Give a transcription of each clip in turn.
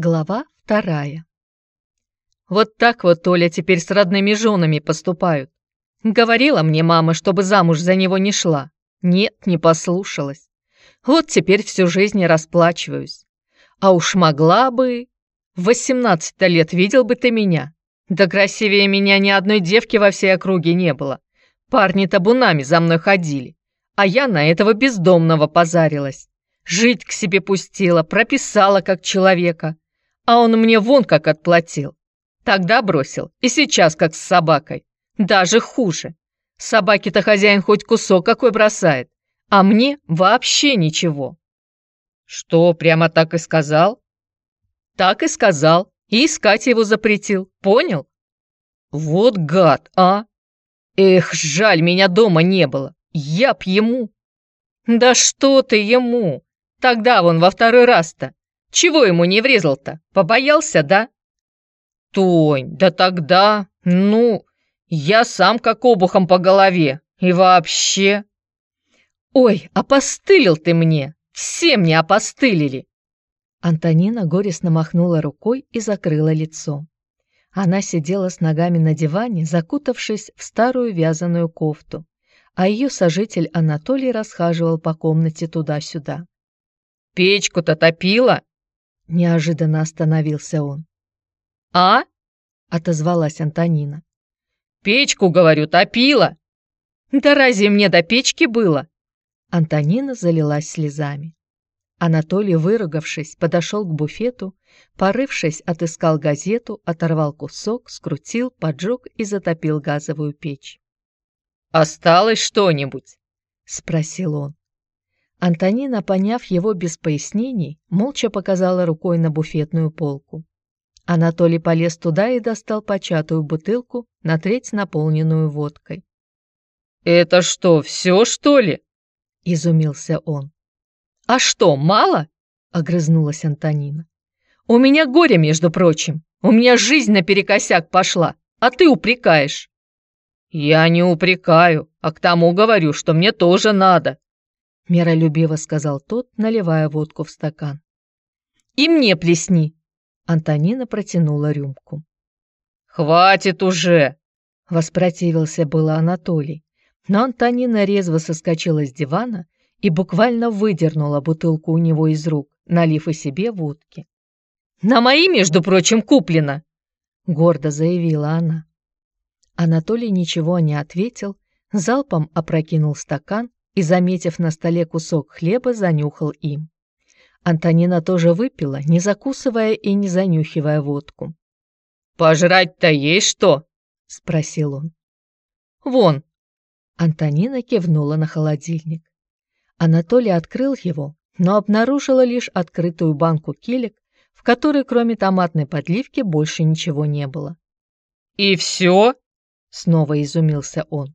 Глава вторая. Вот так вот Оля теперь с родными женами поступают. Говорила мне мама, чтобы замуж за него не шла. Нет, не послушалась. Вот теперь всю жизнь расплачиваюсь. А уж могла бы... В 18 лет видел бы ты меня. Да красивее меня ни одной девки во всей округе не было. Парни табунами за мной ходили. А я на этого бездомного позарилась. Жить к себе пустила, прописала как человека а он мне вон как отплатил. Тогда бросил, и сейчас как с собакой. Даже хуже. Собаке-то хозяин хоть кусок какой бросает, а мне вообще ничего. Что, прямо так и сказал? Так и сказал, и искать его запретил, понял? Вот гад, а! Эх, жаль, меня дома не было, я б ему. Да что ты ему? Тогда вон во второй раз-то чего ему не врезал-то? Побоялся, да? Тонь, да тогда, ну, я сам как обухом по голове. И вообще... Ой, опостылил ты мне. Все мне опостылили. Антонина горестно махнула рукой и закрыла лицо. Она сидела с ногами на диване, закутавшись в старую вязаную кофту, а ее сожитель Анатолий расхаживал по комнате туда-сюда. «Печку-то топила?» Неожиданно остановился он. «А?» — отозвалась Антонина. «Печку, говорю, топила!» «Да разве мне до печки было?» Антонина залилась слезами. Анатолий, выругавшись, подошел к буфету, порывшись, отыскал газету, оторвал кусок, скрутил, поджег и затопил газовую печь. «Осталось что-нибудь?» — спросил он. Антонина, поняв его без пояснений, молча показала рукой на буфетную полку. Анатолий полез туда и достал початую бутылку, на треть наполненную водкой. «Это что, все, что ли?» — изумился он. «А что, мало?» — огрызнулась Антонина. «У меня горе, между прочим. У меня жизнь наперекосяк пошла, а ты упрекаешь». «Я не упрекаю, а к тому говорю, что мне тоже надо», миролюбиво сказал тот, наливая водку в стакан. «И мне плесни!» Антонина протянула рюмку. «Хватит уже!» Воспротивился было Анатолий, но Антонина резво соскочила с дивана и буквально выдернула бутылку у него из рук, налив и себе водки. «На мои, между прочим, куплено!» Гордо заявила она. Анатолий ничего не ответил, залпом опрокинул стакан и, заметив на столе кусок хлеба, занюхал им. Антонина тоже выпила, не закусывая и не занюхивая водку. «Пожрать-то есть что?» — спросил он. «Вон!» Антонина кивнула на холодильник. Анатолий открыл его, но обнаружила лишь открытую банку килек, в которой кроме томатной подливки больше ничего не было. «И все?» — снова изумился он.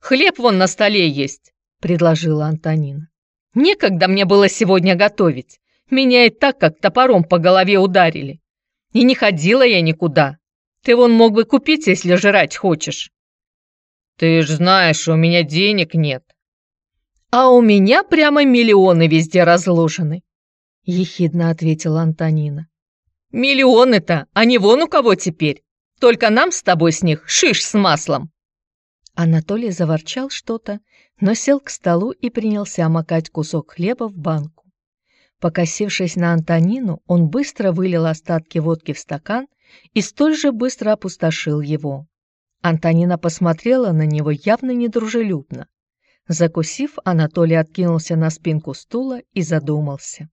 «Хлеб вон на столе есть!» — предложила Антонина. «Некогда мне было сегодня готовить. Меня и так как топором по голове ударили. И не ходила я никуда. Ты вон мог бы купить, если жрать хочешь». «Ты ж знаешь, у меня денег нет». «А у меня прямо миллионы везде разложены», — ехидно ответила Антонина. «Миллионы-то, а не вон у кого теперь. Только нам с тобой с них шиш с маслом». Анатолий заворчал что-то, но сел к столу и принялся макать кусок хлеба в банку. Покосившись на Антонину, он быстро вылил остатки водки в стакан и столь же быстро опустошил его. Антонина посмотрела на него явно недружелюбно. Закусив, Анатолий откинулся на спинку стула и задумался.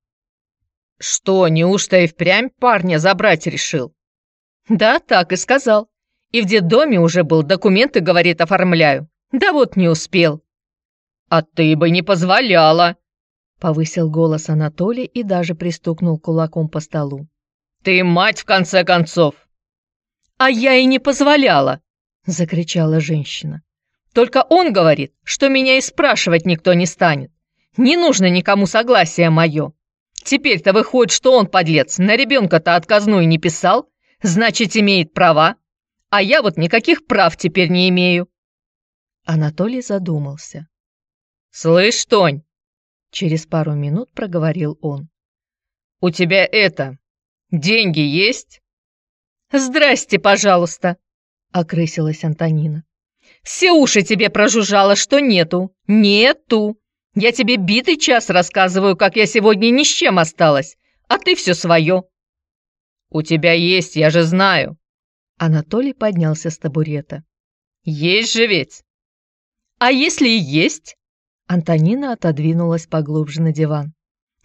«Что, неужто и впрямь парня забрать решил?» «Да, так и сказал. И в детдоме уже был, документы, говорит, оформляю. Да вот не успел. «А ты бы не позволяла!» Повысил голос Анатолий и даже пристукнул кулаком по столу. «Ты мать, в конце концов!» «А я и не позволяла!» Закричала женщина. «Только он говорит, что меня и спрашивать никто не станет. Не нужно никому согласия мое. Теперь-то выходит, что он, подлец, на ребенка-то отказную не писал, значит, имеет права. А я вот никаких прав теперь не имею». Анатолий задумался. «Слышь, Тонь!» Через пару минут проговорил он. «У тебя это... Деньги есть?» «Здрасте, пожалуйста», — окрысилась Антонина. «Все уши тебе прожужжало, что нету. Нету. Я тебе битый час рассказываю, как я сегодня ни с чем осталась, а ты все свое». «У тебя есть, я же знаю». Анатолий поднялся с табурета. «Есть же ведь!» «А если и есть?» Антонина отодвинулась поглубже на диван.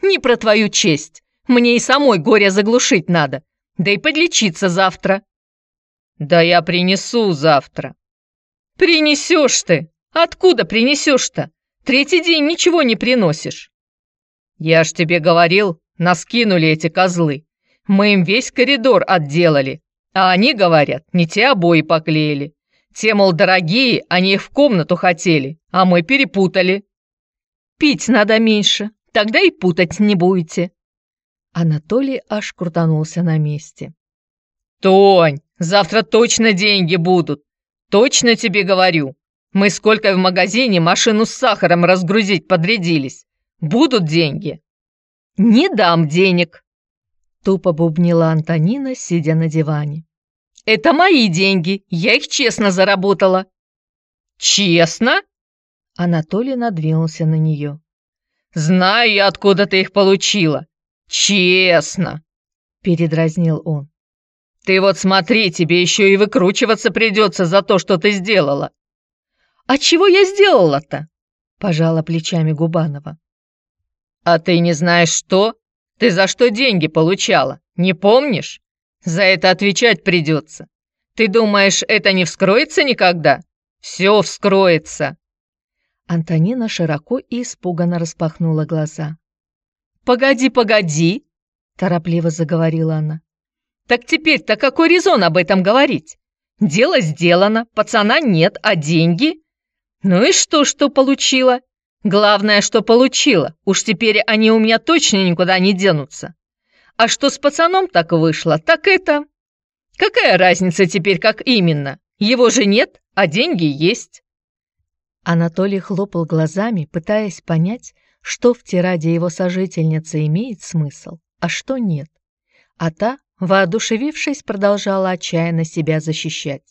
«Не про твою честь. Мне и самой горе заглушить надо. Да и подлечиться завтра». «Да я принесу завтра». «Принесешь ты! Откуда принесешь-то? Третий день ничего не приносишь». «Я ж тебе говорил, нас кинули эти козлы. Мы им весь коридор отделали. А они говорят, не те обои поклеили. Те, мол, дорогие, они их в комнату хотели, а мы перепутали. Пить надо меньше, тогда и путать не будете. Анатолий аж крутанулся на месте. «Тонь, завтра точно деньги будут. Точно тебе говорю. Мы сколько в магазине машину с сахаром разгрузить подрядились. Будут деньги?» «Не дам денег», — тупо бубнила Антонина, сидя на диване. «Это мои деньги, я их честно заработала». «Честно?» Анатолий надвинулся на нее. «Знаю я, откуда ты их получила. Честно!» Передразнил он. «Ты вот смотри, тебе еще и выкручиваться придется за то, что ты сделала». «А чего я сделала-то?» Пожала плечами Губанова. «А ты не знаешь что? Ты за что деньги получала? Не помнишь? За это отвечать придется. Ты думаешь, это не вскроется никогда? Все вскроется!» Антонина широко и испуганно распахнула глаза. «Погоди, погоди!» – торопливо заговорила она. «Так теперь-то какой резон об этом говорить? Дело сделано, пацана нет, а деньги? Ну и что, что получила? Главное, что получила, уж теперь они у меня точно никуда не денутся. А что с пацаном так вышло, так это... Какая разница теперь, как именно? Его же нет, а деньги есть. Анатолий хлопал глазами, пытаясь понять, что в тираде его сожительницы имеет смысл, а что нет. А та, воодушевившись, продолжала отчаянно себя защищать.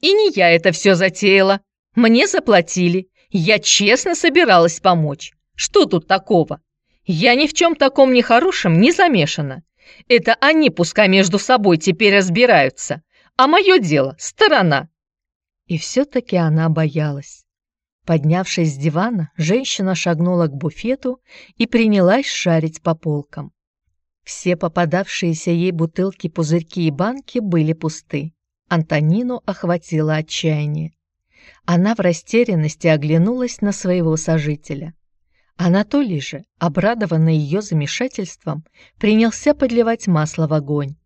«И не я это все затеяла. Мне заплатили. Я честно собиралась помочь. Что тут такого? Я ни в чем таком нехорошем не замешана. Это они пускай между собой теперь разбираются. А мое дело — сторона». И все-таки она боялась. Поднявшись с дивана, женщина шагнула к буфету и принялась шарить по полкам. Все попадавшиеся ей бутылки, пузырьки и банки были пусты. Антонину охватило отчаяние. Она в растерянности оглянулась на своего сожителя. Анатолий же, обрадованный ее замешательством, принялся подливать масло в огонь.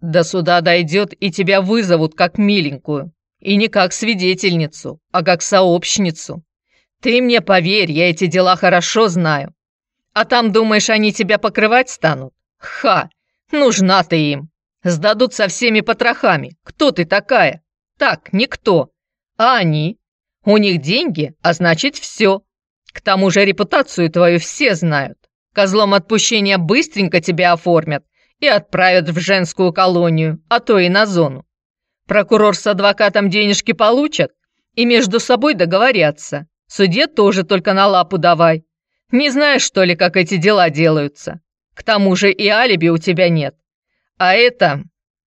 «До суда дойдет, и тебя вызовут как миленькую», и не как свидетельницу, а как сообщницу. Ты мне поверь, я эти дела хорошо знаю. А там, думаешь, они тебя покрывать станут? Ха! Нужна ты им. Сдадут со всеми потрохами. Кто ты такая? Так, никто. А они? У них деньги, а значит все. К тому же репутацию твою все знают. Козлом отпущения быстренько тебя оформят и отправят в женскую колонию, а то и на зону. Прокурор с адвокатом денежки получат и между собой договорятся. Суде тоже только на лапу давай. Не знаешь, что ли, как эти дела делаются? К тому же и алиби у тебя нет. А это...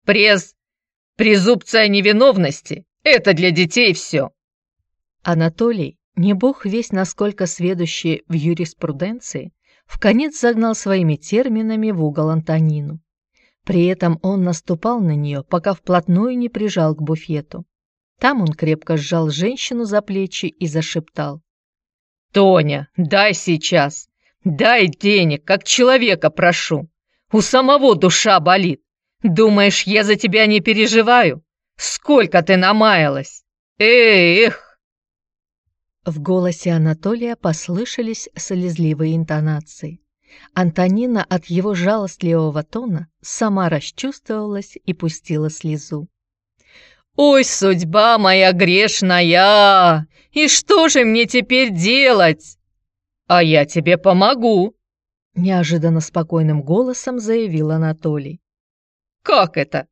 през... презумпция невиновности. Это для детей все. Анатолий, не бог весь насколько сведущий в юриспруденции, в конец загнал своими терминами в угол Антонину. При этом он наступал на нее, пока вплотную не прижал к буфету. Там он крепко сжал женщину за плечи и зашептал. «Тоня, дай сейчас! Дай денег, как человека прошу! У самого душа болит! Думаешь, я за тебя не переживаю? Сколько ты намаялась! Эх!» В голосе Анатолия послышались слезливые интонации. Антонина от его жалостливого тона сама расчувствовалась и пустила слезу. «Ой, судьба моя грешная! И что же мне теперь делать?» «А я тебе помогу!» неожиданно спокойным голосом заявил Анатолий. «Как это?»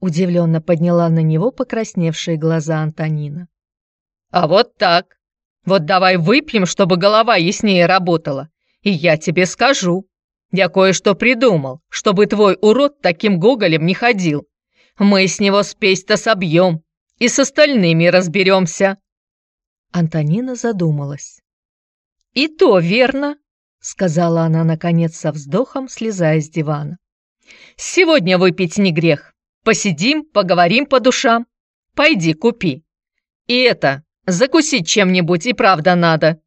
Удивленно подняла на него покрасневшие глаза Антонина. «А вот так. Вот давай выпьем, чтобы голова яснее работала, и я тебе скажу. Я кое-что придумал, чтобы твой урод таким гоголем не ходил. Мы с него спесь-то собьем и с остальными разберемся». Антонина задумалась. «И то верно», — сказала она, наконец, со вздохом, слезая с дивана. «Сегодня выпить не грех. Посидим, поговорим по душам. Пойди, купи. И это, закусить чем-нибудь и правда надо».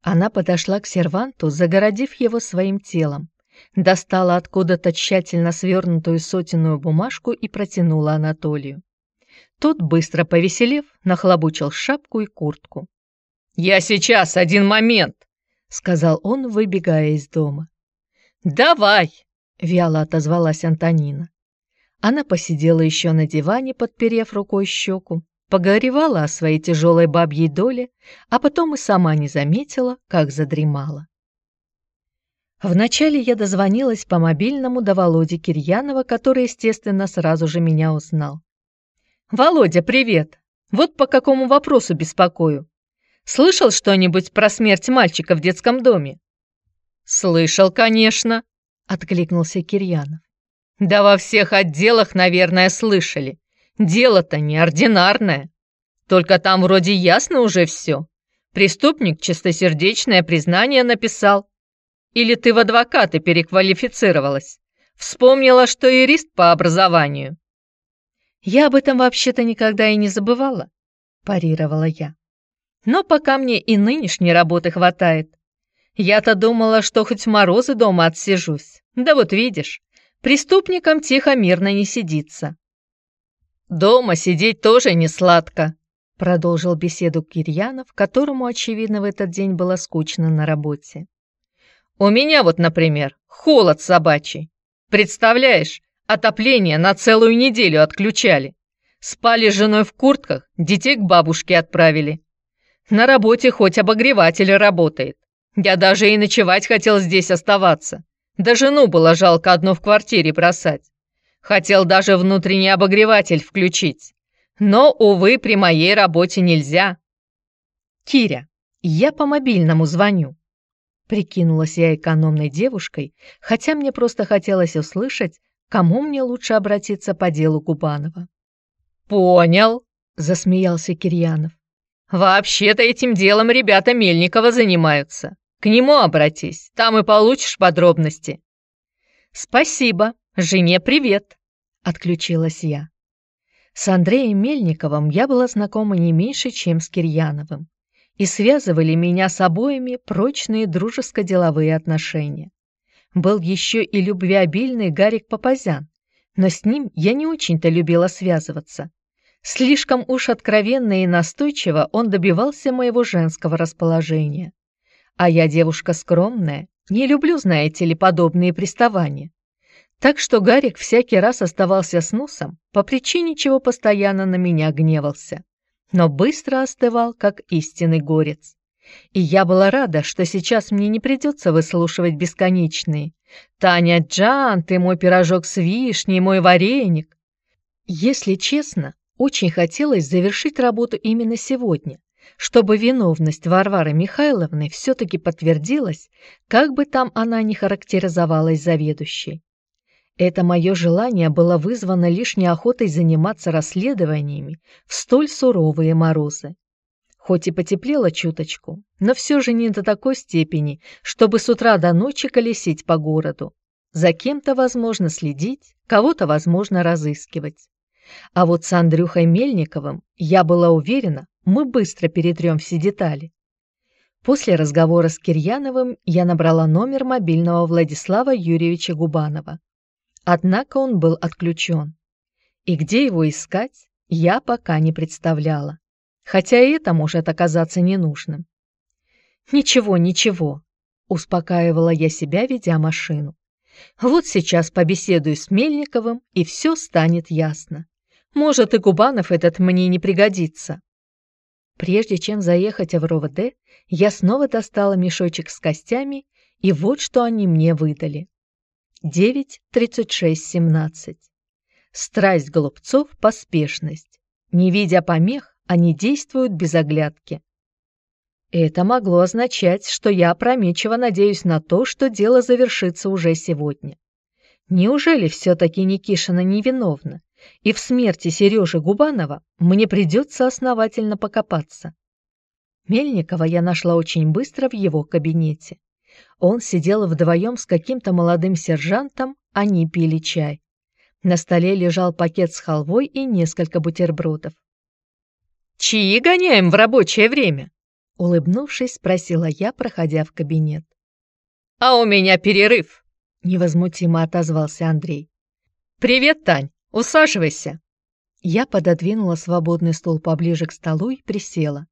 Она подошла к серванту, загородив его своим телом, достала откуда-то тщательно свернутую сотенную бумажку и протянула Анатолию. Тот, быстро повеселев, нахлобучил шапку и куртку. «Я сейчас, один момент!» — сказал он, выбегая из дома. «Давай!» — вяло отозвалась Антонина. Она посидела еще на диване, подперев рукой щеку, погоревала о своей тяжелой бабьей доле, а потом и сама не заметила, как задремала. Вначале я дозвонилась по мобильному до Володи Кирьянова, который, естественно, сразу же меня узнал. «Володя, привет! Вот по какому вопросу беспокою. Слышал что-нибудь про смерть мальчика в детском доме?» «Слышал, конечно», — откликнулся Кирьянов. Да во всех отделах, наверное, слышали. Дело-то неординарное. Только там вроде ясно уже все. Преступник чистосердечное признание написал. Или ты в адвокаты переквалифицировалась? Вспомнила, что юрист по образованию. Я об этом вообще-то никогда и не забывала, парировала я. Но пока мне и нынешней работы хватает. Я-то думала, что хоть морозы дома отсижусь. Да вот видишь, Преступникам тихо мирно не сидится. «Дома сидеть тоже не сладко», — продолжил беседу Кирьянов, которому, очевидно, в этот день было скучно на работе. «У меня вот, например, холод собачий. Представляешь, отопление на целую неделю отключали. Спали с женой в куртках, детей к бабушке отправили. На работе хоть обогреватель работает. Я даже и ночевать хотел здесь оставаться. Да жену было жалко одну в квартире бросать. Хотел даже внутренний обогреватель включить. Но, увы, при моей работе нельзя. Киря, я по мобильному звоню. Прикинулась я экономной девушкой, хотя мне просто хотелось услышать, кому мне лучше обратиться по делу Губанова. «Понял», — засмеялся Кирьянов. «Вообще-то этим делом ребята Мельникова занимаются. К нему обратись, там и получишь подробности». «Спасибо, жене привет», — отключилась я. С Андреем Мельниковым я была знакома не меньше, чем с Кирьяновым, и связывали меня с обоими прочные дружеско-деловые отношения. Был еще и любвеобильный Гарик Папазян, но с ним я не очень-то любила связываться. Слишком уж откровенно и настойчиво он добивался моего женского расположения. А я девушка скромная, не люблю, знаете ли, подобные приставания. Так что Гарик всякий раз оставался с носом, по причине чего постоянно на меня гневался, но быстро остывал, как истинный горец. И я была рада, что сейчас мне не придется выслушивать бесконечные «Таня Джан, ты мой пирожок с вишней, мой вареник». Если честно, очень хотелось завершить работу именно сегодня, чтобы виновность Варвары Михайловны все-таки подтвердилась, как бы там она ни характеризовалась заведующей. Это мое желание было вызвано лишь неохотой заниматься расследованиями в столь суровые морозы. Хоть и потеплело чуточку, но все же не до такой степени, чтобы с утра до ночи колесить по городу. За кем-то возможно следить, кого-то возможно разыскивать. А вот с Андрюхой Мельниковым я была уверена, мы быстро перетрем все детали. После разговора с Кирьяновым я набрала номер мобильного Владислава Юрьевича Губанова. Однако он был отключен. И где его искать, я пока не представляла. Хотя и это может оказаться ненужным. «Ничего, ничего», — успокаивала я себя, ведя машину. «Вот сейчас побеседую с Мельниковым, и все станет ясно. Может, и Губанов этот мне не пригодится». Прежде чем заехать в РОВД, я снова достала мешочек с костями И вот что они мне выдали. 9.36.17. Страсть голубцов – поспешность. Не видя помех, они действуют без оглядки. Это могло означать, что я опрометчиво надеюсь на то, что дело завершится уже сегодня. Неужели все-таки Никишина невиновна, и в смерти Сережи Губанова мне придется основательно покопаться? Мельникова я нашла очень быстро в его кабинете. Он сидел вдвоем с каким-то молодым сержантом, они пили чай. На столе лежал пакет с халвой и несколько бутербродов. «Чьи гоняем в рабочее время?» Улыбнувшись, спросила я, проходя в кабинет. «А у меня перерыв», — невозмутимо отозвался Андрей. «Привет, Тань, усаживайся». Я пододвинула свободный стул поближе к столу и присела.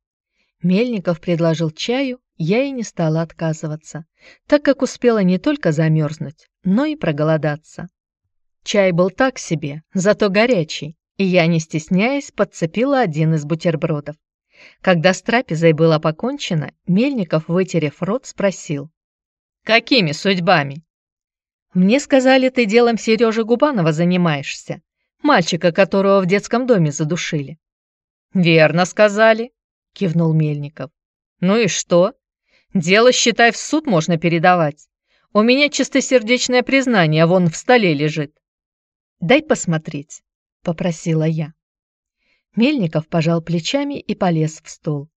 Мельников предложил чаю, я и не стала отказываться, так как успела не только замерзнуть, но и проголодаться. Чай был так себе, зато горячий, и я, не стесняясь, подцепила один из бутербродов. Когда с трапезой было покончено, Мельников, вытерев рот, спросил. «Какими судьбами?» «Мне сказали, ты делом Сережи Губанова занимаешься, мальчика, которого в детском доме задушили». «Верно сказали», — кивнул Мельников. «Ну и что? Дело, считай, в суд можно передавать. У меня чистосердечное признание вон в столе лежит». «Дай посмотреть», — попросила я. Мельников пожал плечами и полез в стол.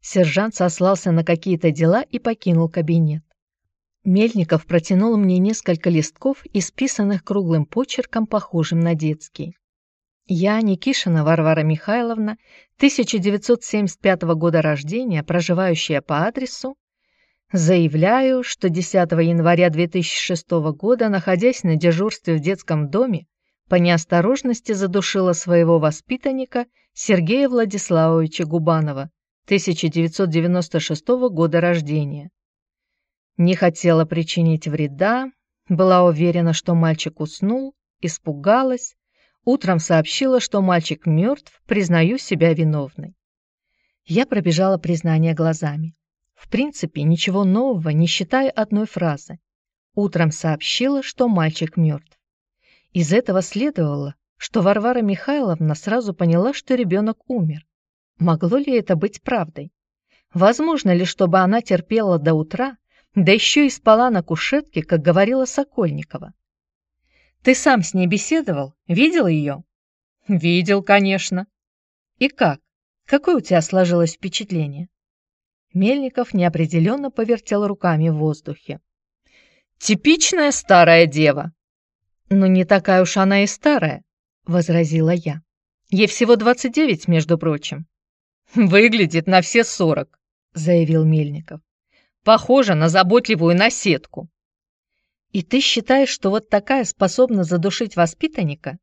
Сержант сослался на какие-то дела и покинул кабинет. Мельников протянул мне несколько листков, исписанных круглым почерком, похожим на детский. Я, Никишина Варвара Михайловна, 1975 года рождения, проживающая по адресу, заявляю, что 10 января 2006 года, находясь на дежурстве в детском доме, по неосторожности задушила своего воспитанника Сергея Владиславовича Губанова, 1996 года рождения. Не хотела причинить вреда, была уверена, что мальчик уснул, испугалась, утром сообщила, что мальчик мертв, признаю себя виновной. Я пробежала признание глазами. В принципе, ничего нового, не считая одной фразы. Утром сообщила, что мальчик мертв. Из этого следовало, что Варвара Михайловна сразу поняла, что ребенок умер. Могло ли это быть правдой? Возможно ли, чтобы она терпела до утра, да еще и спала на кушетке, как говорила Сокольникова? Ты сам с ней беседовал? Видел ее? Видел, конечно. И как? Какое у тебя сложилось впечатление? Мельников неопределенно повертел руками в воздухе. Типичная старая дева. «Но не такая уж она и старая», — возразила я. «Ей всего двадцать девять, между прочим». «Выглядит на все сорок», — заявил Мельников. «Похоже на заботливую наседку». «И ты считаешь, что вот такая способна задушить воспитанника?»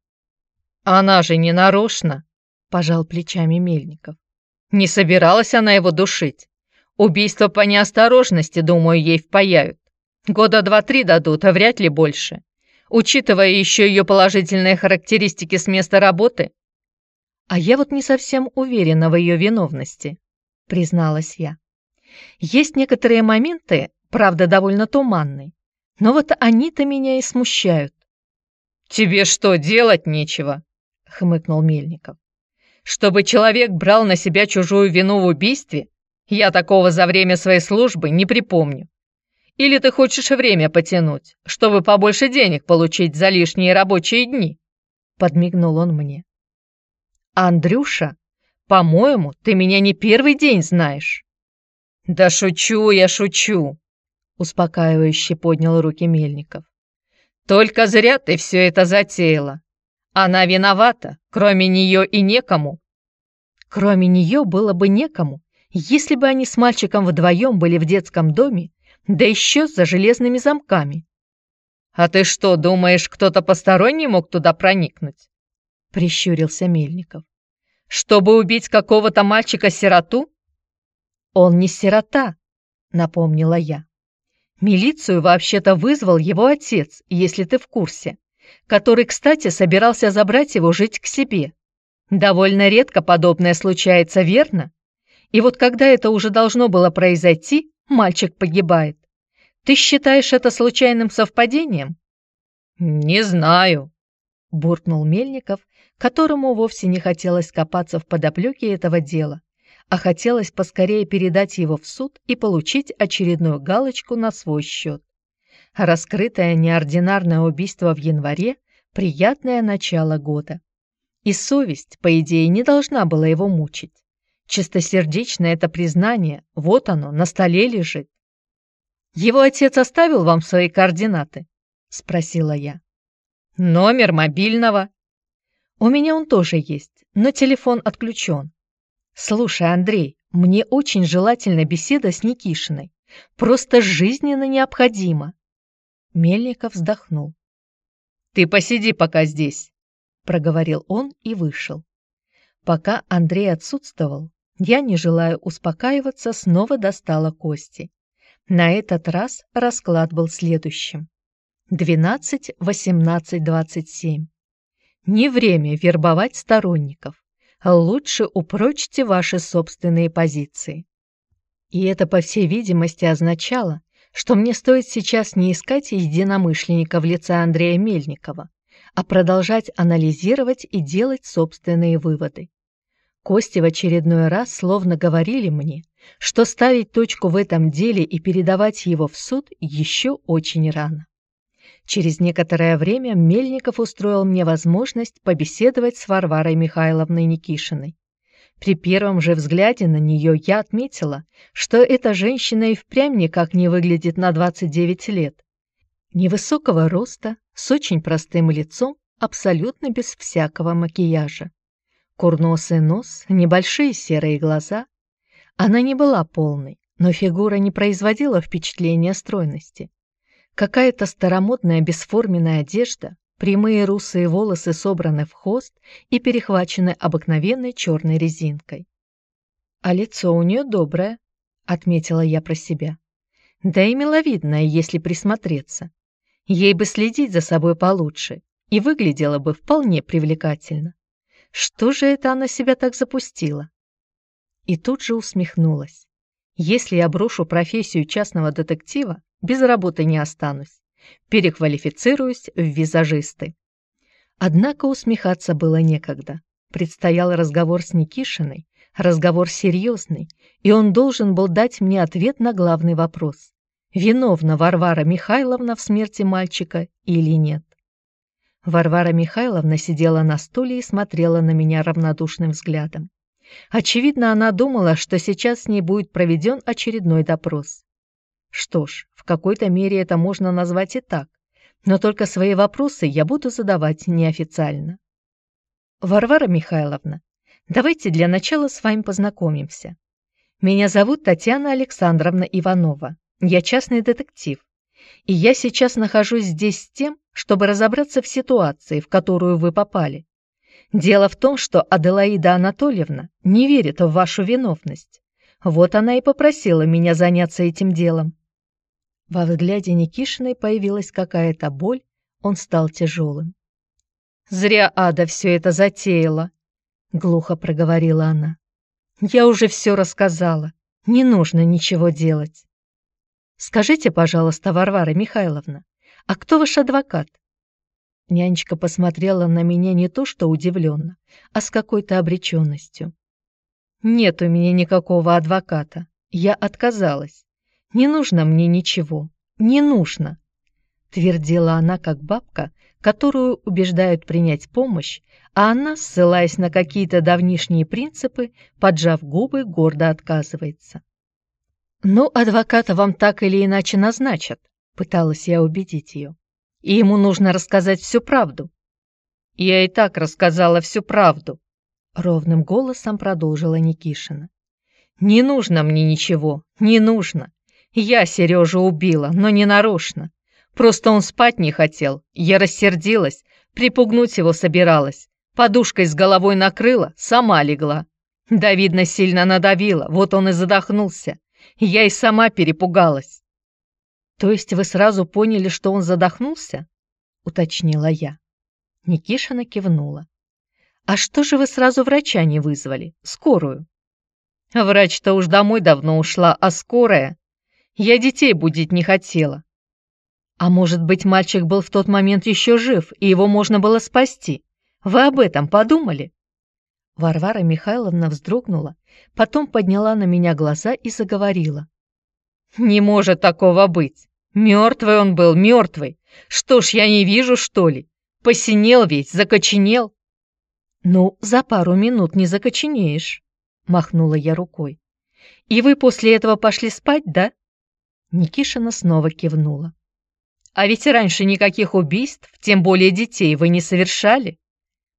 «Она же не нарочно», — пожал плечами Мельников. «Не собиралась она его душить. Убийство по неосторожности, думаю, ей впаяют. Года два-три дадут, а вряд ли больше учитывая еще ее положительные характеристики с места работы? А я вот не совсем уверена в ее виновности, призналась я. Есть некоторые моменты, правда, довольно туманные, но вот они-то меня и смущают. «Тебе что, делать нечего?» — хмыкнул Мельников. «Чтобы человек брал на себя чужую вину в убийстве? Я такого за время своей службы не припомню. Или ты хочешь время потянуть, чтобы побольше денег получить за лишние рабочие дни?» Подмигнул он мне. «Андрюша, по-моему, ты меня не первый день знаешь». «Да шучу я, шучу», — успокаивающе поднял руки Мельников. «Только зря ты все это затеяла. Она виновата, кроме нее и некому». «Кроме нее было бы некому, если бы они с мальчиком вдвоем были в детском доме да еще за железными замками. «А ты что, думаешь, кто-то посторонний мог туда проникнуть?» — прищурился Мельников. «Чтобы убить какого-то мальчика-сироту?» «Он не сирота», — напомнила я. «Милицию вообще-то вызвал его отец, если ты в курсе, который, кстати, собирался забрать его жить к себе. Довольно редко подобное случается, верно? И вот когда это уже должно было произойти, мальчик погибает. Ты считаешь это случайным совпадением?» «Не знаю», — буркнул Мельников, которому вовсе не хотелось копаться в подоплеке этого дела, а хотелось поскорее передать его в суд и получить очередную галочку на свой счет. Раскрытое неординарное убийство в январе – приятное начало года. И совесть, по идее, не должна была его мучить. Чистосердечное это признание, вот оно, на столе лежит. «Его отец оставил вам свои координаты?» — спросила я. «Номер мобильного». «У меня он тоже есть, но телефон отключен. Слушай, Андрей, мне очень желательно беседа с Никишиной. Просто жизненно необходимо». Мельников вздохнул. «Ты посиди пока здесь», — проговорил он и вышел. Пока Андрей отсутствовал, я, не желая успокаиваться, снова достала кости. На этот раз расклад был следующим. 12, 18, 27. Не время вербовать сторонников. Лучше упрочьте ваши собственные позиции. И это, по всей видимости, означало, что мне стоит сейчас не искать единомышленника в лице Андрея Мельникова, а продолжать анализировать и делать собственные выводы. Кости в очередной раз словно говорили мне, что ставить точку в этом деле и передавать его в суд еще очень рано. Через некоторое время Мельников устроил мне возможность побеседовать с Варварой Михайловной Никишиной. При первом же взгляде на нее я отметила, что эта женщина и впрямь никак не выглядит на 29 лет. Невысокого роста, с очень простым лицом, абсолютно без всякого макияжа. Курносый нос, небольшие серые глаза. Она не была полной, но фигура не производила впечатления стройности. Какая-то старомодная бесформенная одежда, прямые русые волосы собраны в хвост и перехвачены обыкновенной черной резинкой. «А лицо у нее доброе», — отметила я про себя. «Да и миловидное, если присмотреться. Ей бы следить за собой получше, и выглядела бы вполне привлекательно. Что же это она себя так запустила? И тут же усмехнулась. Если я брошу профессию частного детектива, без работы не останусь. Переквалифицируюсь в визажисты. Однако усмехаться было некогда. Предстоял разговор с Никишиной, разговор серьезный, и он должен был дать мне ответ на главный вопрос. Виновна Варвара Михайловна в смерти мальчика или нет? Варвара Михайловна сидела на стуле и смотрела на меня равнодушным взглядом. Очевидно, она думала, что сейчас с ней будет проведен очередной допрос. Что ж, в какой-то мере это можно назвать и так, но только свои вопросы я буду задавать неофициально. Варвара Михайловна, давайте для начала с вами познакомимся. Меня зовут Татьяна Александровна Иванова. Я частный детектив. И я сейчас нахожусь здесь с тем, чтобы разобраться в ситуации, в которую вы попали. Дело в том, что Аделаида Анатольевна не верит в вашу виновность. Вот она и попросила меня заняться этим делом. Во взгляде Никишиной появилась какая-то боль, он стал тяжелым. «Зря Ада все это затеяла», — глухо проговорила она. «Я уже все рассказала. Не нужно ничего делать». «Скажите, пожалуйста, Варвара Михайловна, «А кто ваш адвокат?» Нянечка посмотрела на меня не то что удивленно, а с какой-то обреченностью. «Нет у меня никакого адвоката. Я отказалась. Не нужно мне ничего. Не нужно!» Твердила она, как бабка, которую убеждают принять помощь, а она, ссылаясь на какие-то давнишние принципы, поджав губы, гордо отказывается. «Ну, адвоката вам так или иначе назначат. Пыталась я убедить ее. И ему нужно рассказать всю правду. Я и так рассказала всю правду, ровным голосом продолжила Никишина. Не нужно мне ничего, не нужно. Я Сережу убила, но не нарочно. Просто он спать не хотел. Я рассердилась, припугнуть его собиралась. Подушкой с головой накрыла, сама легла. Да, видно, сильно надавила, вот он и задохнулся. Я и сама перепугалась. «То есть вы сразу поняли, что он задохнулся?» — уточнила я. Никишина кивнула. «А что же вы сразу врача не вызвали? Скорую?» «Врач-то уж домой давно ушла, а скорая...» Я детей будить не хотела. А может быть, мальчик был в тот момент еще жив, и его можно было спасти? Вы об этом подумали?» Варвара Михайловна вздрогнула, потом подняла на меня глаза и заговорила. «Не может такого быть. Мертвый он был, мертвый. Что ж, я не вижу, что ли? Посинел ведь, закоченел». «Ну, за пару минут не закоченеешь», — махнула я рукой. «И вы после этого пошли спать, да?» Никишина снова кивнула. «А ведь раньше никаких убийств, тем более детей, вы не совершали?»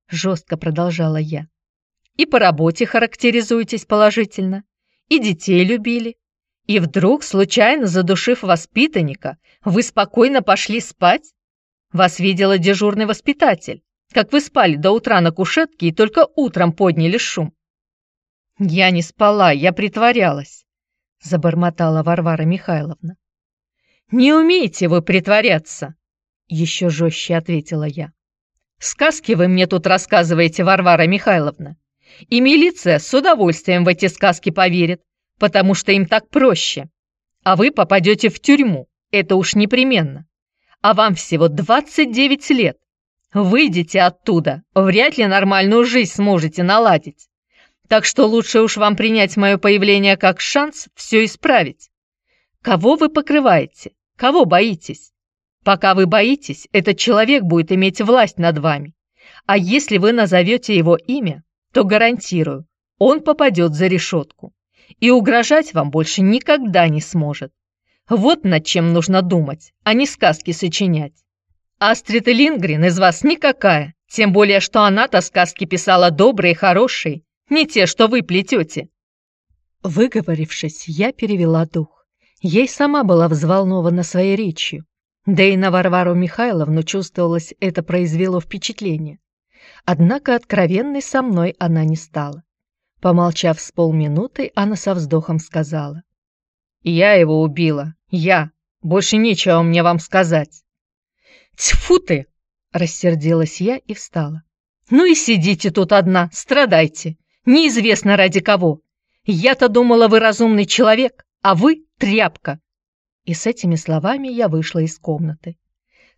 Жестко продолжала я. «И по работе характеризуетесь положительно, и детей любили. И вдруг, случайно задушив воспитанника, вы спокойно пошли спать? Вас видела дежурный воспитатель, как вы спали до утра на кушетке и только утром подняли шум. Я не спала, я притворялась забормотала Варвара Михайловна. «Не умеете вы притворяться!» Еще жестче ответила я. «Сказки вы мне тут рассказываете, Варвара Михайловна. И милиция с удовольствием в эти сказки поверит, потому что им так проще. А вы попадете в тюрьму, это уж непременно. А вам всего 29 лет. Выйдете оттуда, вряд ли нормальную жизнь сможете наладить. Так что лучше уж вам принять мое появление как шанс все исправить. Кого вы покрываете? Кого боитесь? Пока вы боитесь, этот человек будет иметь власть над вами. А если вы назовете его имя, то гарантирую, он попадет за решетку и угрожать вам больше никогда не сможет. Вот над чем нужно думать, а не сказки сочинять. Астрид Лингрен из вас никакая, тем более, что она-то сказки писала добрые, хорошие не те, что вы плетете!» Выговорившись, я перевела дух. Ей сама была взволнована своей речью. Да и на Варвару Михайловну чувствовалось, это произвело впечатление. Однако откровенной со мной она не стала. Помолчав с полминуты, она со вздохом сказала. «Я его убила. Я. Больше нечего мне вам сказать». «Тьфу ты!» — рассердилась я и встала. «Ну и сидите тут одна, страдайте. Неизвестно ради кого. Я-то думала, вы разумный человек, а вы — тряпка. И с этими словами я вышла из комнаты.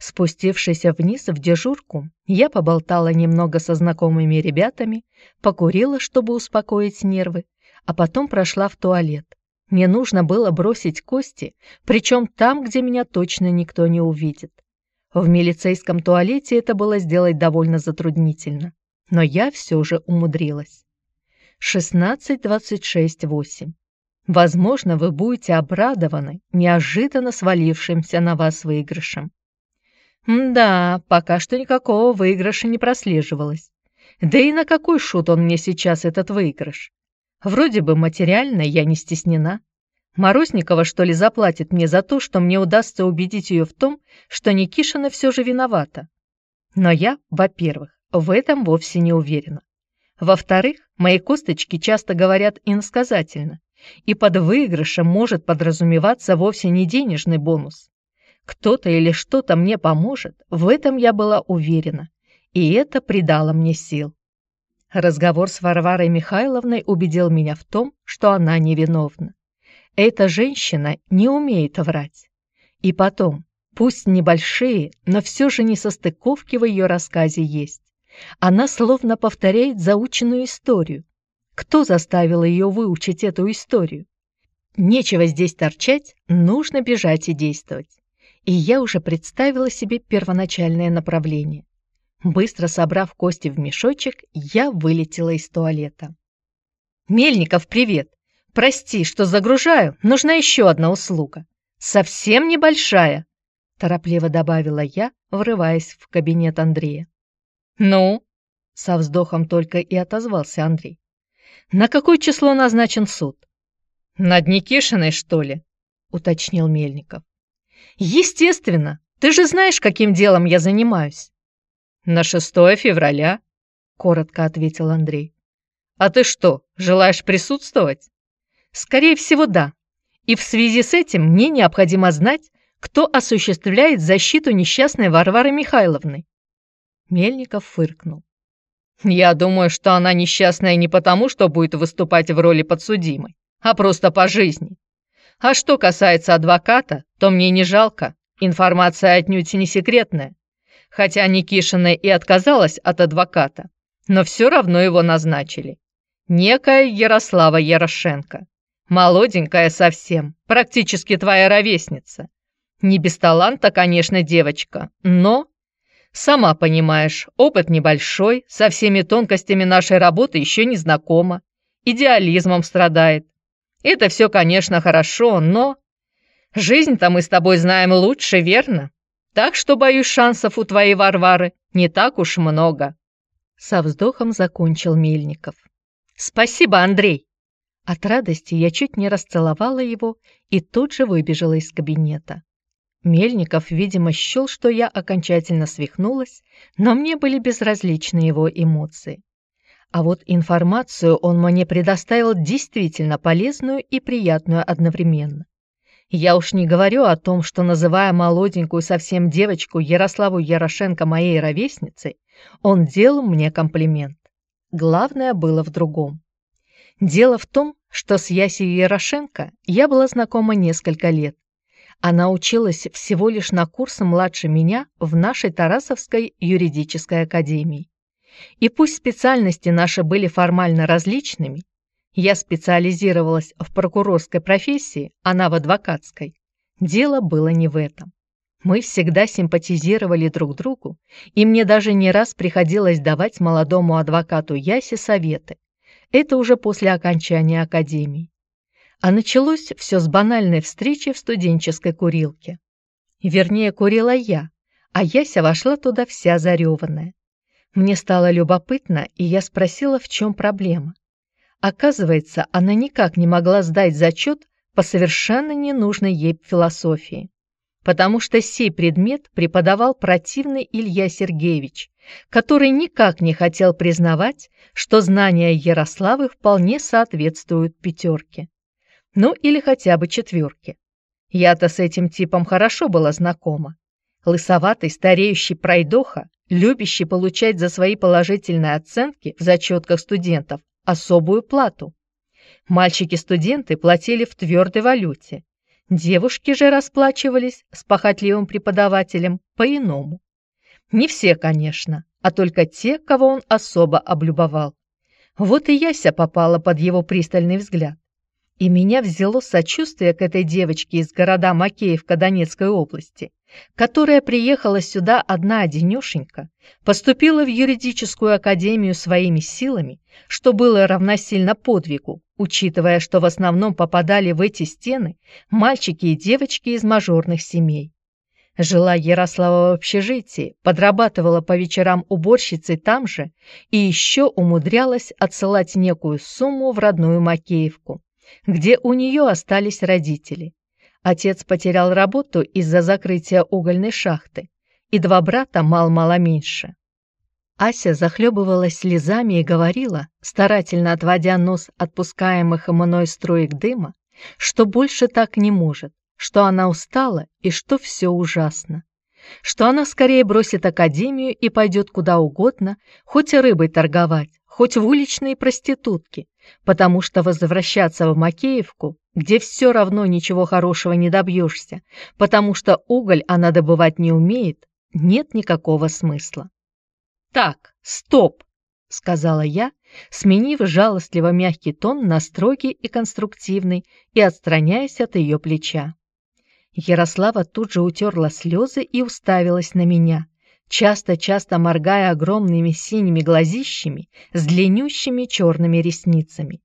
Спустившись вниз в дежурку, я поболтала немного со знакомыми ребятами, покурила, чтобы успокоить нервы, а потом прошла в туалет. Мне нужно было бросить кости, причем там, где меня точно никто не увидит. В милицейском туалете это было сделать довольно затруднительно, но я все же умудрилась. 16.26.8. Возможно, вы будете обрадованы неожиданно свалившимся на вас выигрышем. Да, пока что никакого выигрыша не прослеживалось. Да и на какой шут он мне сейчас, этот выигрыш? Вроде бы материально я не стеснена. Морозникова, что ли, заплатит мне за то, что мне удастся убедить ее в том, что Никишина все же виновата. Но я, во-первых, в этом вовсе не уверена. Во-вторых, мои косточки часто говорят иносказательно, и под выигрышем может подразумеваться вовсе не денежный бонус. Кто-то или что-то мне поможет, в этом я была уверена, и это придало мне сил. Разговор с Варварой Михайловной убедил меня в том, что она невиновна. Эта женщина не умеет врать. И потом, пусть небольшие, но все же несостыковки в ее рассказе есть. Она словно повторяет заученную историю. Кто заставил ее выучить эту историю? Нечего здесь торчать, нужно бежать и действовать. И я уже представила себе первоначальное направление. Быстро собрав кости в мешочек, я вылетела из туалета. «Мельников, привет! Прости, что загружаю, нужна еще одна услуга. Совсем небольшая!» торопливо добавила я, врываясь в кабинет Андрея. «Ну?» — со вздохом только и отозвался Андрей. «На какое число назначен суд?» «Над Никишиной, что ли?» — уточнил Мельников. «Естественно! Ты же знаешь, каким делом я занимаюсь!» «На 6 февраля», — коротко ответил Андрей. «А ты что, желаешь присутствовать?» «Скорее всего, да. И в связи с этим мне необходимо знать, кто осуществляет защиту несчастной Варвары Михайловны. Мельников фыркнул. «Я думаю, что она несчастная не потому, что будет выступать в роли подсудимой, а просто по жизни. А что касается адвоката, то мне не жалко. Информация отнюдь не секретная. Хотя Никишина и отказалась от адвоката, но все равно его назначили. Некая Ярослава Ярошенко. Молоденькая совсем, практически твоя ровесница. Не без таланта, конечно, девочка, но... Сама понимаешь, опыт небольшой, со всеми тонкостями нашей работы еще не знакома, идеализмом страдает. Это все, конечно, хорошо, но... Жизнь-то мы с тобой знаем лучше, верно? Так что, боюсь, шансов у твоей Варвары не так уж много. Со вздохом закончил Мельников. Спасибо, Андрей. От радости я чуть не расцеловала его и тут же выбежала из кабинета. Мельников, видимо, счел, что я окончательно свихнулась, но мне были безразличны его эмоции. А вот информацию он мне предоставил действительно полезную и приятную одновременно. Я уж не говорю о том, что, называя молоденькую совсем девочку Ярославу Ярошенко моей ровесницей, он делал мне комплимент. Главное было в другом. Дело в том, что с Ясей Ярошенко я была знакома несколько лет, она училась всего лишь на курсе младше меня в нашей Тарасовской юридической академии. И пусть специальности наши были формально различными, я специализировалась в прокурорской профессии, она в адвокатской, дело было не в этом. Мы всегда симпатизировали друг другу, и мне даже не раз приходилось давать молодому адвокату Ясе советы. Это уже после окончания академии. А началось все с банальной встречи в студенческой курилке. Вернее, курила я, а Яся вошла туда вся зареванная. Мне стало любопытно, и я спросила, в чем проблема. Оказывается, она никак не могла сдать зачет по совершенно ненужной ей философии, потому что сей предмет преподавал противный Илья Сергеевич, который никак не хотел признавать, что знания Ярославы вполне соответствуют пятерке. Ну или хотя бы четверки. Я-то с этим типом хорошо была знакома. Лысоватый стареющий пройдоха, любящий получать за свои положительные оценки в зачетках студентов особую плату. Мальчики-студенты платили в твердой валюте. Девушки же расплачивались с похотливым преподавателем по-иному. Не все, конечно, а только те, кого он особо облюбовал. Вот и Яся попала под его пристальный взгляд и меня взяло сочувствие к этой девочке из города Макеевка Донецкой области, которая приехала сюда одна-одинешенька, поступила в юридическую академию своими силами, что было равносильно подвигу, учитывая, что в основном попадали в эти стены мальчики и девочки из мажорных семей. Жила Ярослава в общежитии, подрабатывала по вечерам уборщицей там же и еще умудрялась отсылать некую сумму в родную Макеевку, где у нее остались родители. Отец потерял работу из-за закрытия угольной шахты, и два брата мал-мало меньше. Ася захлебывалась слезами и говорила, старательно отводя нос отпускаемых мной строек дыма, что больше так не может, что она устала и что все ужасно. Что она скорее бросит академию и пойдет куда угодно, хоть и рыбой торговать, хоть в уличные проститутки, потому что возвращаться в Макеевку, где все равно ничего хорошего не добьешься, потому что уголь она добывать не умеет, нет никакого смысла. «Так, стоп!» — сказала я, сменив жалостливо мягкий тон на строгий и конструктивный и отстраняясь от ее плеча. Ярослава тут же утерла слезы и уставилась на меня, часто-часто моргая огромными синими глазищами с длиннющими черными ресницами.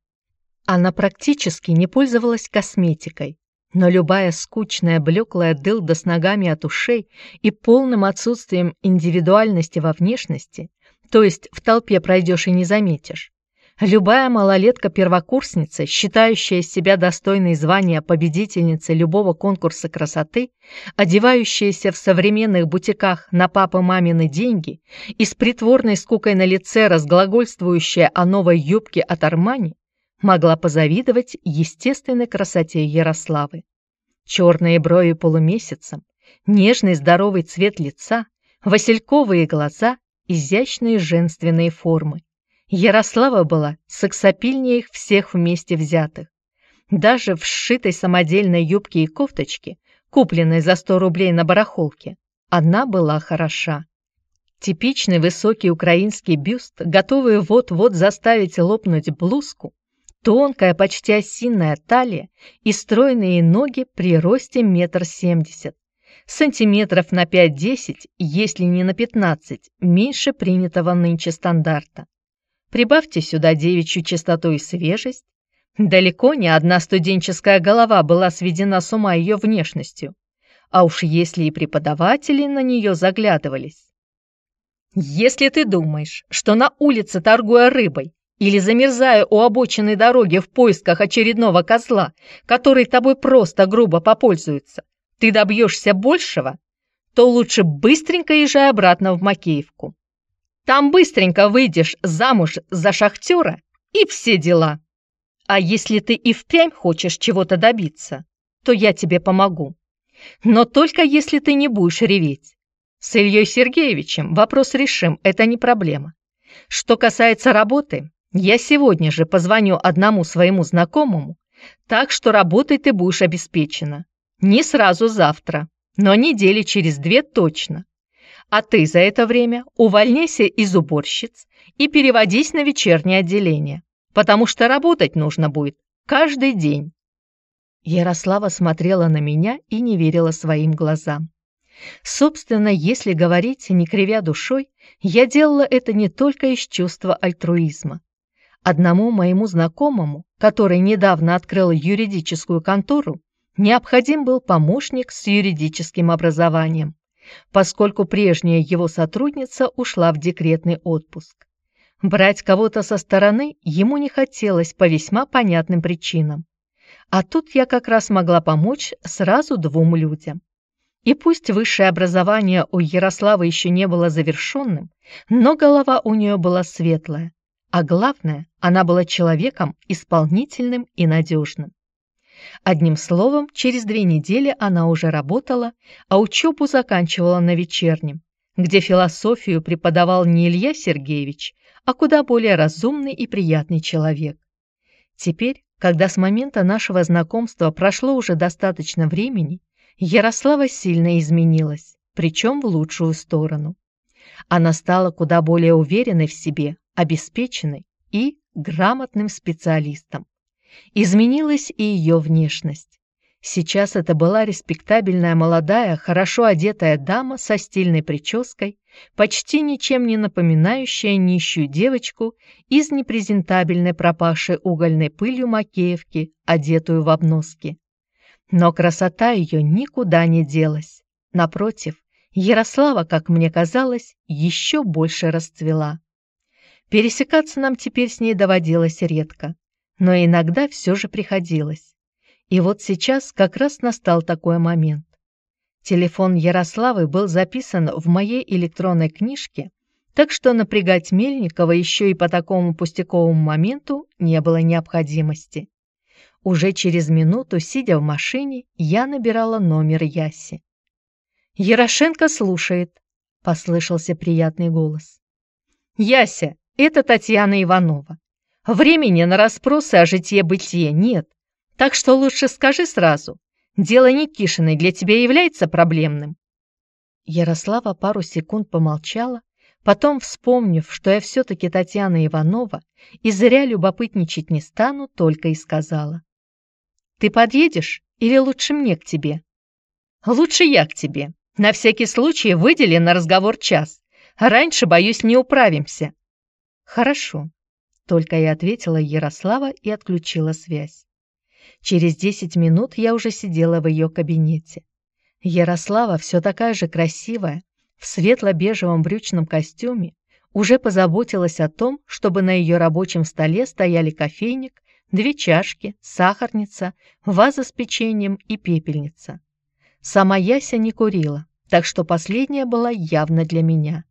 Она практически не пользовалась косметикой, но любая скучная блеклая дылда с ногами от ушей и полным отсутствием индивидуальности во внешности, то есть в толпе пройдешь и не заметишь, Любая малолетка-первокурсница, считающая себя достойной звания победительницы любого конкурса красоты, одевающаяся в современных бутиках на папы-мамины деньги и с притворной скукой на лице разглагольствующая о новой юбке от Армани, могла позавидовать естественной красоте Ярославы. Черные брови полумесяцем, нежный здоровый цвет лица, васильковые глаза, изящные женственные формы. Ярослава была сексапильнее их всех вместе взятых. Даже в сшитой самодельной юбке и кофточке, купленной за 100 рублей на барахолке, она была хороша. Типичный высокий украинский бюст, готовый вот-вот заставить лопнуть блузку, тонкая, почти осинная талия и стройные ноги при росте метр семьдесят, сантиметров на 5-10, если не на 15, меньше принятого нынче стандарта. Прибавьте сюда девичью чистоту и свежесть. Далеко не одна студенческая голова была сведена с ума ее внешностью, а уж если и преподаватели на нее заглядывались. Если ты думаешь, что на улице, торгуя рыбой, или замерзая у обочины дороги в поисках очередного козла, который тобой просто грубо попользуется, ты добьешься большего, то лучше быстренько езжай обратно в Макеевку. Там быстренько выйдешь замуж за шахтера и все дела. А если ты и впрямь хочешь чего-то добиться, то я тебе помогу. Но только если ты не будешь реветь. С Ильей Сергеевичем вопрос решим, это не проблема. Что касается работы, я сегодня же позвоню одному своему знакомому, так что работой ты будешь обеспечена. Не сразу завтра, но недели через две точно. А ты за это время увольняйся из уборщиц и переводись на вечернее отделение, потому что работать нужно будет каждый день. Ярослава смотрела на меня и не верила своим глазам. Собственно, если говорить, не кривя душой, я делала это не только из чувства альтруизма. Одному моему знакомому, который недавно открыл юридическую контору, необходим был помощник с юридическим образованием, поскольку прежняя его сотрудница ушла в декретный отпуск. Брать кого-то со стороны ему не хотелось по весьма понятным причинам. А тут я как раз могла помочь сразу двум людям. И пусть высшее образование у Ярославы еще не было завершенным, но голова у нее была светлая, а главное, она была человеком исполнительным и надежным. Одним словом, через две недели она уже работала, а учебу заканчивала на вечернем, где философию преподавал не Илья Сергеевич, а куда более разумный и приятный человек. Теперь, когда с момента нашего знакомства прошло уже достаточно времени, Ярослава сильно изменилась, причем в лучшую сторону. Она стала куда более уверенной в себе, обеспеченной и грамотным специалистом. Изменилась и ее внешность. Сейчас это была респектабельная молодая, хорошо одетая дама со стильной прической, почти ничем не напоминающая нищую девочку из непрезентабельной пропавшей угольной пылью Макеевки, одетую в обноски. Но красота ее никуда не делась. Напротив, Ярослава, как мне казалось, еще больше расцвела. Пересекаться нам теперь с ней доводилось редко но иногда все же приходилось. И вот сейчас как раз настал такой момент. Телефон Ярославы был записан в моей электронной книжке, так что напрягать Мельникова еще и по такому пустяковому моменту не было необходимости. Уже через минуту, сидя в машине, я набирала номер Яси. «Ярошенко слушает», — послышался приятный голос. «Яся, это Татьяна Иванова. Времени на расспросы о житье-бытие нет, так что лучше скажи сразу, дело Никишиной для тебя является проблемным?» Ярослава пару секунд помолчала, потом, вспомнив, что я все-таки Татьяна Иванова и зря любопытничать не стану, только и сказала. «Ты подъедешь или лучше мне к тебе?» «Лучше я к тебе. На всякий случай выдели на разговор час. Раньше, боюсь, не управимся». «Хорошо», только и ответила Ярослава и отключила связь. Через десять минут я уже сидела в ее кабинете. Ярослава, все такая же красивая, в светло-бежевом брючном костюме, уже позаботилась о том, чтобы на ее рабочем столе стояли кофейник, две чашки, сахарница, ваза с печеньем и пепельница. Сама Яся не курила, так что последняя была явно для меня.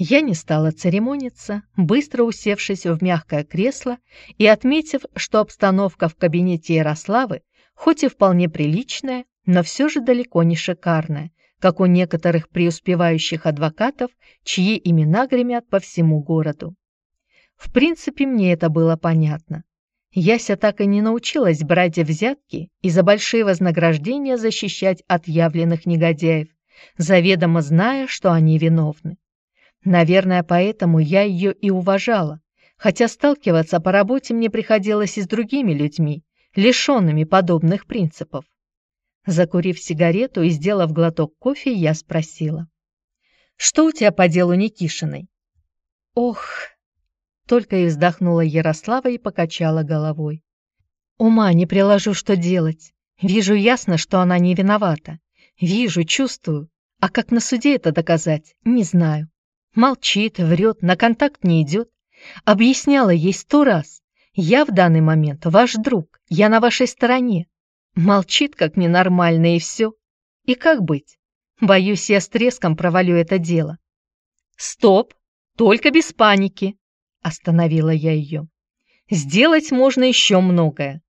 Я не стала церемониться, быстро усевшись в мягкое кресло и отметив, что обстановка в кабинете Ярославы, хоть и вполне приличная, но все же далеко не шикарная, как у некоторых преуспевающих адвокатов, чьи имена гремят по всему городу. В принципе, мне это было понятно. Яся так и не научилась брать взятки и за большие вознаграждения защищать отъявленных негодяев, заведомо зная, что они виновны. Наверное, поэтому я ее и уважала, хотя сталкиваться по работе мне приходилось и с другими людьми, лишенными подобных принципов. Закурив сигарету и сделав глоток кофе, я спросила. «Что у тебя по делу Никишиной?» «Ох!» Только и вздохнула Ярослава и покачала головой. «Ума не приложу, что делать. Вижу ясно, что она не виновата. Вижу, чувствую. А как на суде это доказать, не знаю. Молчит, врет, на контакт не идет. Объясняла ей сто раз. Я в данный момент ваш друг, я на вашей стороне. Молчит, как ненормально, и все. И как быть? Боюсь, я с треском провалю это дело. Стоп, только без паники, остановила я ее. Сделать можно еще многое.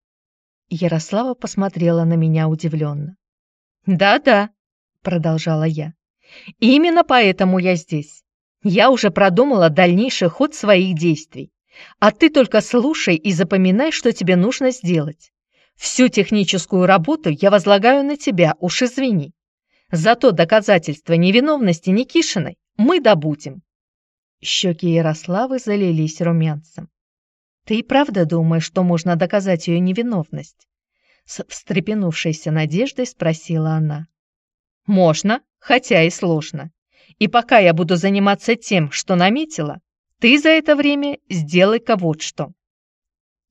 Ярослава посмотрела на меня удивленно. «Да-да», — продолжала я, — «именно поэтому я здесь. Я уже продумала дальнейший ход своих действий. А ты только слушай и запоминай, что тебе нужно сделать. Всю техническую работу я возлагаю на тебя, уж извини. Зато доказательства невиновности Никишиной мы добудем. Щеки Ярославы залились румянцем. «Ты и правда думаешь, что можно доказать ее невиновность?» С встрепенувшейся надеждой спросила она. «Можно, хотя и сложно. И пока я буду заниматься тем, что наметила, ты за это время сделай-ка вот что».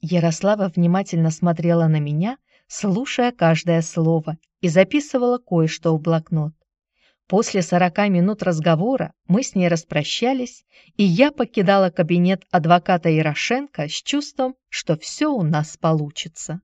Ярослава внимательно смотрела на меня, слушая каждое слово, и записывала кое-что в блокнот. После сорока минут разговора мы с ней распрощались, и я покидала кабинет адвоката Ярошенко с чувством, что все у нас получится.